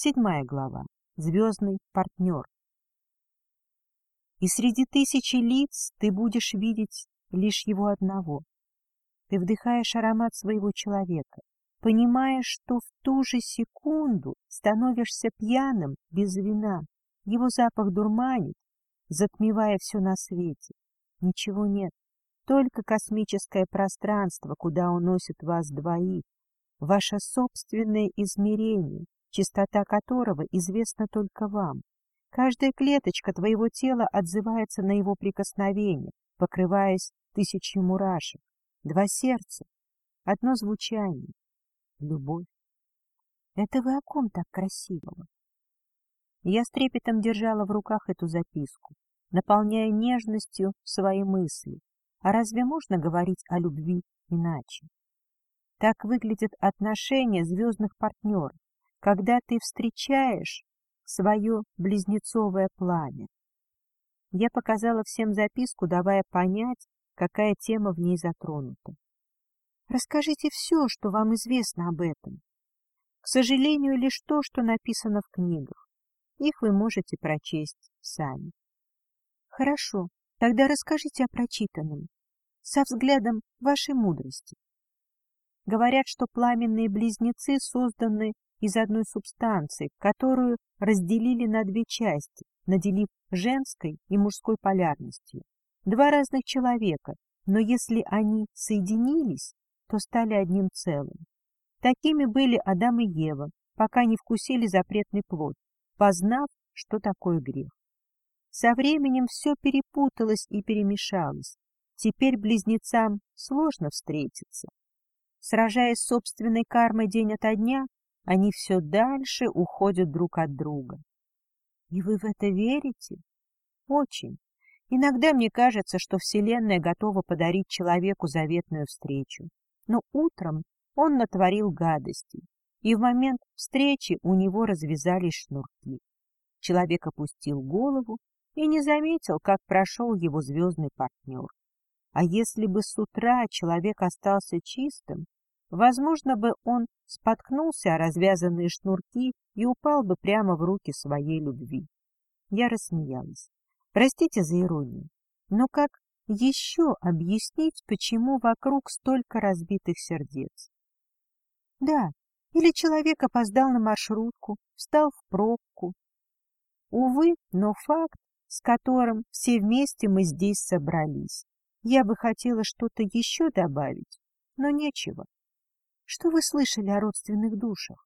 Седьмая глава. Звездный партнер. И среди тысячи лиц ты будешь видеть лишь его одного. Ты вдыхаешь аромат своего человека, понимая, что в ту же секунду становишься пьяным без вина. Его запах дурманит, затмевая все на свете. Ничего нет, только космическое пространство, куда уносит вас двоих, ваше собственное измерение, чистота которого известна только вам. Каждая клеточка твоего тела отзывается на его прикосновение, покрываясь тысячей мурашек. Два сердца, одно звучание — любовь. Это вы о ком так красивого? Я с трепетом держала в руках эту записку, наполняя нежностью свои мысли. А разве можно говорить о любви иначе? Так выглядят отношения звездных партнеров, когда ты встречаешь свое близнецовое пламя. Я показала всем записку, давая понять, какая тема в ней затронута. Расскажите все, что вам известно об этом. К сожалению, лишь то, что написано в книгах. Их вы можете прочесть сами. Хорошо, тогда расскажите о прочитанном, со взглядом вашей мудрости. Говорят, что пламенные близнецы созданы из одной субстанции, которую разделили на две части, наделив женской и мужской полярностью. Два разных человека, но если они соединились, то стали одним целым. Такими были Адам и Ева, пока не вкусили запретный плод, познав, что такое грех. Со временем все перепуталось и перемешалось. Теперь близнецам сложно встретиться. Сражаясь с собственной кармой день ото дня, они все дальше уходят друг от друга. И вы в это верите? Очень. Иногда мне кажется, что Вселенная готова подарить человеку заветную встречу. Но утром он натворил гадостей, и в момент встречи у него развязались шнурки. Человек опустил голову и не заметил, как прошел его звездный партнер. А если бы с утра человек остался чистым, Возможно бы он споткнулся о развязанные шнурки и упал бы прямо в руки своей любви. Я рассмеялась. Простите за иронию, но как еще объяснить, почему вокруг столько разбитых сердец? Да, или человек опоздал на маршрутку, встал в пробку. Увы, но факт, с которым все вместе мы здесь собрались. Я бы хотела что-то еще добавить, но нечего. Что вы слышали о родственных душах?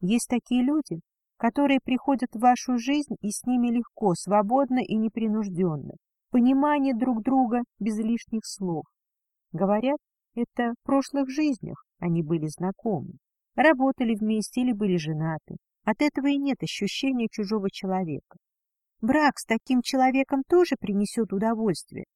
Есть такие люди, которые приходят в вашу жизнь и с ними легко, свободно и непринужденно. Понимание друг друга без лишних слов. Говорят, это в прошлых жизнях они были знакомы, работали вместе или были женаты. От этого и нет ощущения чужого человека. Брак с таким человеком тоже принесет удовольствие,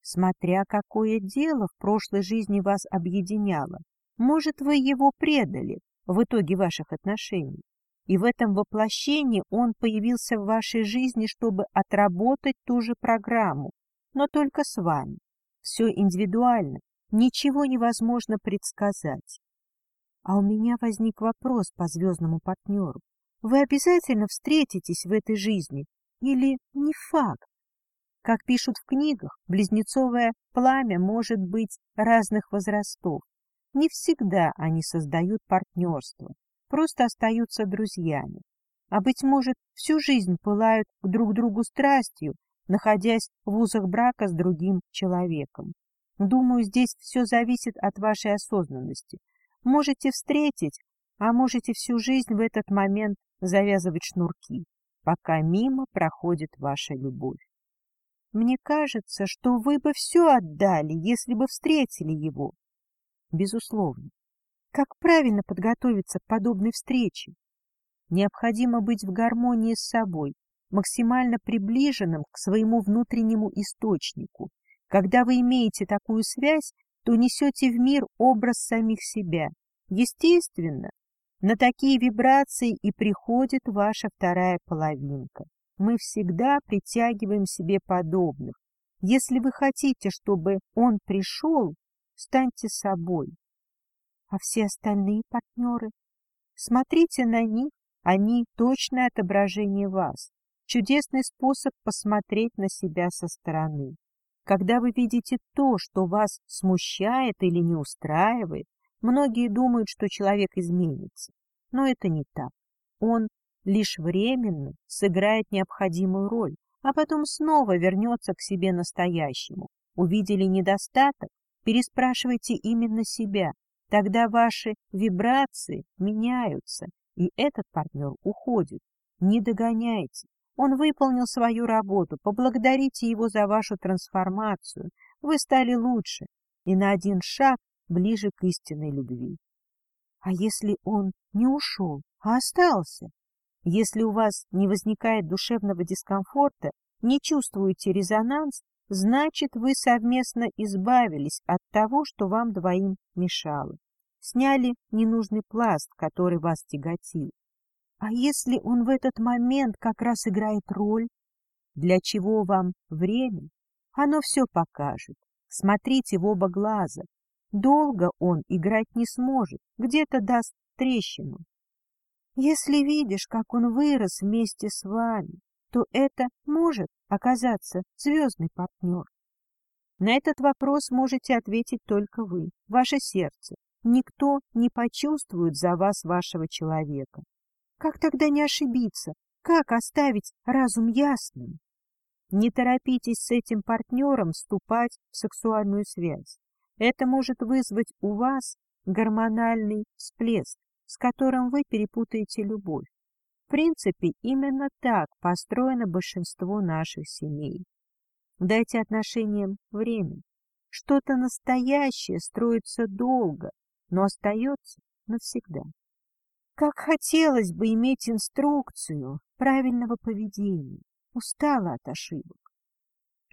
смотря какое дело в прошлой жизни вас объединяло. Может, вы его предали в итоге ваших отношений, и в этом воплощении он появился в вашей жизни, чтобы отработать ту же программу, но только с вами. Все индивидуально, ничего невозможно предсказать. А у меня возник вопрос по звездному партнеру. Вы обязательно встретитесь в этой жизни или не факт? Как пишут в книгах, близнецовое пламя может быть разных возрастов. Не всегда они создают партнерство, просто остаются друзьями. А, быть может, всю жизнь пылают друг другу страстью, находясь в узах брака с другим человеком. Думаю, здесь все зависит от вашей осознанности. Можете встретить, а можете всю жизнь в этот момент завязывать шнурки, пока мимо проходит ваша любовь. Мне кажется, что вы бы все отдали, если бы встретили его, Безусловно. Как правильно подготовиться к подобной встрече? Необходимо быть в гармонии с собой, максимально приближенным к своему внутреннему источнику. Когда вы имеете такую связь, то несете в мир образ самих себя. Естественно, на такие вибрации и приходит ваша вторая половинка. Мы всегда притягиваем себе подобных. Если вы хотите, чтобы он пришел, станьте собой. А все остальные партнеры? Смотрите на них Они — точное отображение вас, чудесный способ посмотреть на себя со стороны. Когда вы видите то, что вас смущает или не устраивает, многие думают, что человек изменится. Но это не так. Он лишь временно сыграет необходимую роль, а потом снова вернется к себе настоящему. Увидели недостаток? Переспрашивайте именно себя. Тогда ваши вибрации меняются, и этот партнер уходит. Не догоняйте. Он выполнил свою работу. Поблагодарите его за вашу трансформацию. Вы стали лучше и на один шаг ближе к истинной любви. А если он не ушел, а остался? Если у вас не возникает душевного дискомфорта, не чувствуете резонанс, значит, вы совместно избавились от того, что вам двоим мешало. Сняли ненужный пласт, который вас тяготил. А если он в этот момент как раз играет роль? Для чего вам время? Оно все покажет. Смотрите в оба глаза. Долго он играть не сможет, где-то даст трещину. Если видишь, как он вырос вместе с вами, то это может оказаться звездный партнер. На этот вопрос можете ответить только вы, ваше сердце. Никто не почувствует за вас вашего человека. Как тогда не ошибиться? Как оставить разум ясным? Не торопитесь с этим партнером вступать в сексуальную связь. Это может вызвать у вас гормональный всплеск, с которым вы перепутаете любовь. Принципе, именно так построено большинство наших семей. Дайте отношениям время. Что-то настоящее строится долго, но остается навсегда. Как хотелось бы иметь инструкцию правильного поведения. Устала от ошибок.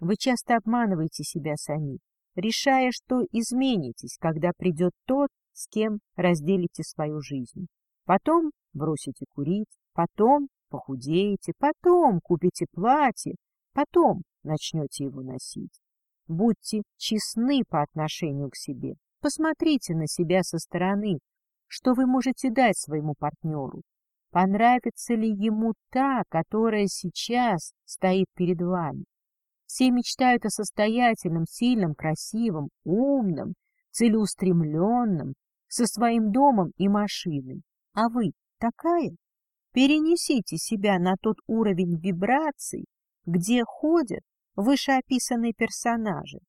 Вы часто обманываете себя сами, решая, что изменитесь, когда придет тот, с кем разделите свою жизнь. Потом бросите курить, потом похудеете, потом купите платье, потом начнете его носить. Будьте честны по отношению к себе. Посмотрите на себя со стороны, что вы можете дать своему партнеру. Понравится ли ему та, которая сейчас стоит перед вами? Все мечтают о состоятельном, сильном, красивом, умном, целеустремленном, со своим домом и машиной. А вы такая? Перенесите себя на тот уровень вибраций, где ходят вышеописанные персонажи.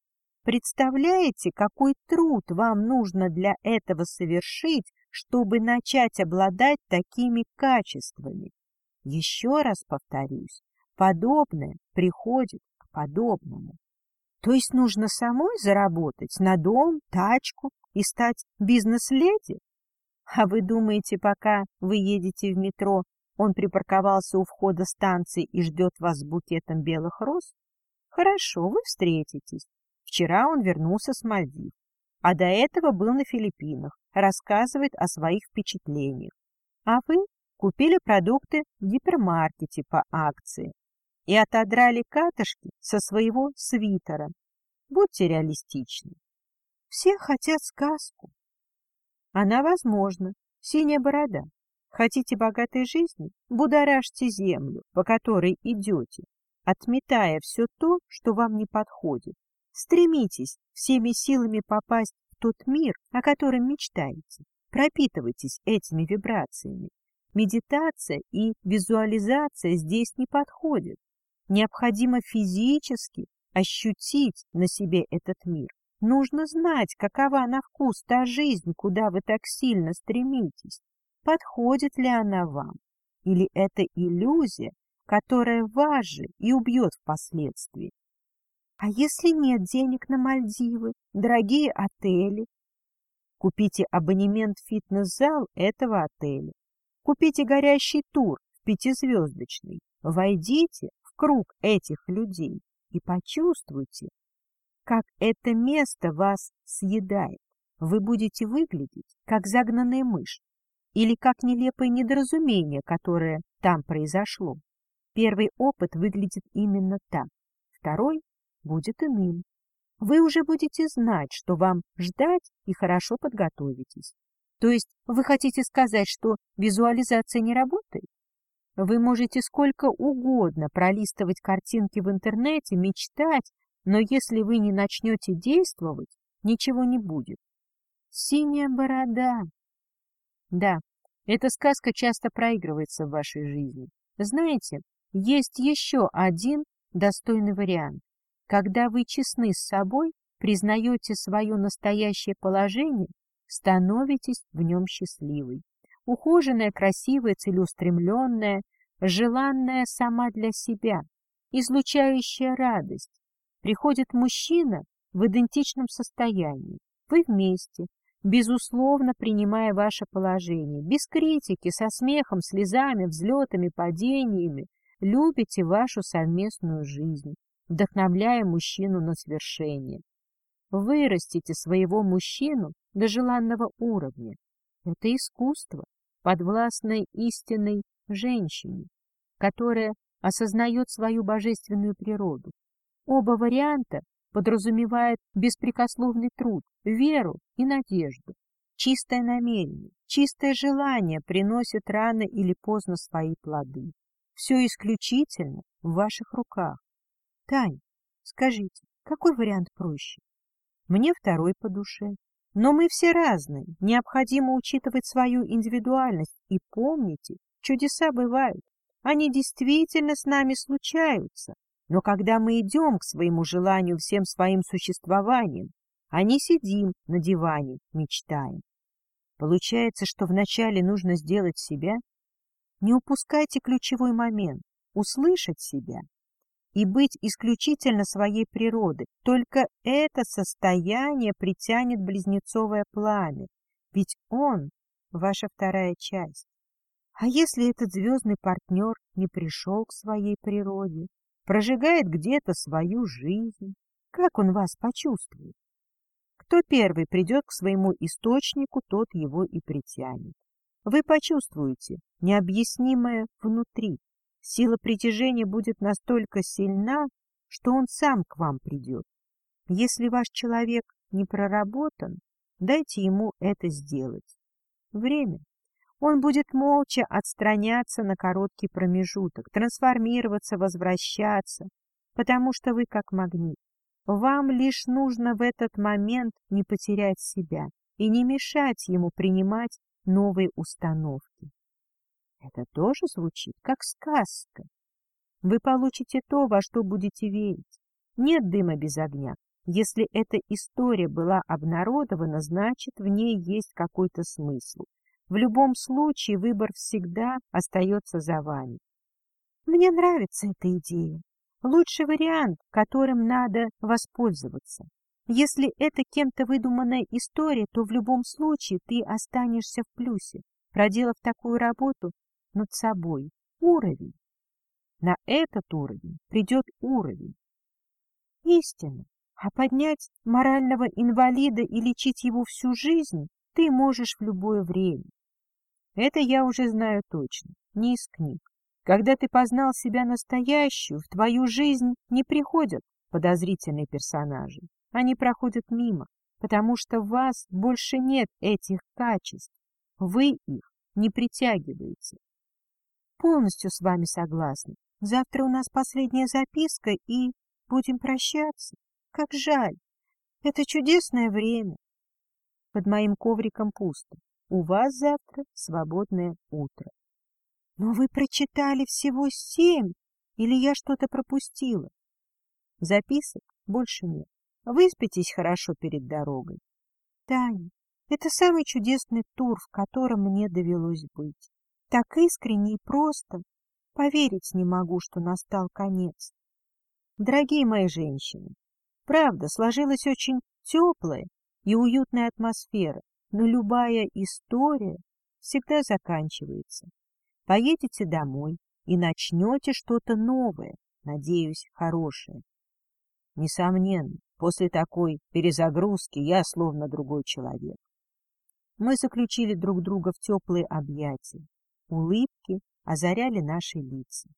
Представляете, какой труд вам нужно для этого совершить, чтобы начать обладать такими качествами? Еще раз повторюсь, подобное приходит к подобному. То есть нужно самой заработать на дом, тачку и стать бизнес-леди? А вы думаете, пока вы едете в метро, он припарковался у входа станции и ждет вас с букетом белых роз? Хорошо, вы встретитесь. Вчера он вернулся с Мальдив, а до этого был на Филиппинах, рассказывает о своих впечатлениях. А вы купили продукты в гипермаркете по акции и отодрали катышки со своего свитера. Будьте реалистичны. Все хотят сказку. Она возможна. Синяя борода. Хотите богатой жизни? Будоражьте землю, по которой идете, отметая все то, что вам не подходит. Стремитесь всеми силами попасть в тот мир, о котором мечтаете. Пропитывайтесь этими вибрациями. Медитация и визуализация здесь не подходят. Необходимо физически ощутить на себе этот мир. Нужно знать, какова на вкус та жизнь, куда вы так сильно стремитесь. Подходит ли она вам? Или это иллюзия, которая вас же и убьет впоследствии? А если нет денег на Мальдивы, дорогие отели? Купите абонемент в фитнес-зал этого отеля. Купите горящий тур в пятизвездочный. Войдите в круг этих людей и почувствуйте, как это место вас съедает. Вы будете выглядеть, как загнанная мышь, или как нелепое недоразумение, которое там произошло. Первый опыт выглядит именно так, второй будет иным. Вы уже будете знать, что вам ждать и хорошо подготовитесь. То есть вы хотите сказать, что визуализация не работает? Вы можете сколько угодно пролистывать картинки в интернете, мечтать, но если вы не начнете действовать, ничего не будет. Синяя борода. Да, эта сказка часто проигрывается в вашей жизни. Знаете, есть еще один достойный вариант. Когда вы честны с собой, признаете свое настоящее положение, становитесь в нем счастливой. Ухоженная, красивая, целеустремленная, желанная сама для себя, излучающая радость. Приходит мужчина в идентичном состоянии. Вы вместе, безусловно принимая ваше положение, без критики, со смехом, слезами, взлетами, падениями, любите вашу совместную жизнь, вдохновляя мужчину на свершение. Вырастите своего мужчину до желанного уровня. Это искусство, подвластное истинной женщине, которая осознает свою божественную природу. Оба варианта подразумевает беспрекословный труд, веру и надежду. Чистое намерение, чистое желание приносит рано или поздно свои плоды. Все исключительно в ваших руках. Тань, скажите, какой вариант проще? Мне второй по душе. Но мы все разные, необходимо учитывать свою индивидуальность. И помните, чудеса бывают, они действительно с нами случаются. Но когда мы идем к своему желанию всем своим существованием, а не сидим на диване, мечтаем. Получается, что вначале нужно сделать себя. Не упускайте ключевой момент — услышать себя и быть исключительно своей природы. Только это состояние притянет близнецовое пламя, ведь он — ваша вторая часть. А если этот звездный партнер не пришел к своей природе? Прожигает где-то свою жизнь. Как он вас почувствует? Кто первый придет к своему источнику, тот его и притянет. Вы почувствуете необъяснимое внутри. Сила притяжения будет настолько сильна, что он сам к вам придет. Если ваш человек не проработан, дайте ему это сделать. Время он будет молча отстраняться на короткий промежуток, трансформироваться, возвращаться, потому что вы как магнит. Вам лишь нужно в этот момент не потерять себя и не мешать ему принимать новые установки. Это тоже звучит как сказка. Вы получите то, во что будете верить. Нет дыма без огня. Если эта история была обнародована, значит, в ней есть какой-то смысл. В любом случае выбор всегда остается за вами. Мне нравится эта идея. Лучший вариант, которым надо воспользоваться. Если это кем-то выдуманная история, то в любом случае ты останешься в плюсе, проделав такую работу над собой. Уровень. На этот уровень придет уровень. Истина. А поднять морального инвалида и лечить его всю жизнь ты можешь в любое время. Это я уже знаю точно, не из книг. Когда ты познал себя настоящую, в твою жизнь не приходят подозрительные персонажи. Они проходят мимо, потому что в вас больше нет этих качеств. Вы их не притягиваете. Полностью с вами согласна. Завтра у нас последняя записка, и будем прощаться. Как жаль. Это чудесное время. Под моим ковриком пусто. У вас завтра свободное утро. Но вы прочитали всего семь, или я что-то пропустила? Записок больше нет. Выспитесь хорошо перед дорогой. Таня, это самый чудесный тур, в котором мне довелось быть. Так искренне и просто. Поверить не могу, что настал конец. Дорогие мои женщины, правда, сложилась очень теплая и уютная атмосфера, но любая история всегда заканчивается. Поедете домой и начнете что-то новое, надеюсь, хорошее. Несомненно, после такой перезагрузки я словно другой человек. Мы заключили друг друга в теплые объятия. Улыбки озаряли наши лица.